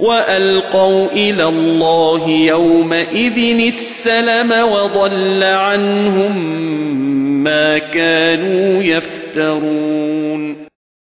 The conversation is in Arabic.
وَأَلْقَوْا إِلَى اللَّهِ يَوْمَئِذٍ السَّلَمَ وَضَلَّ عَنْهُمْ مَا كَانُوا يَفْتَرُونَ.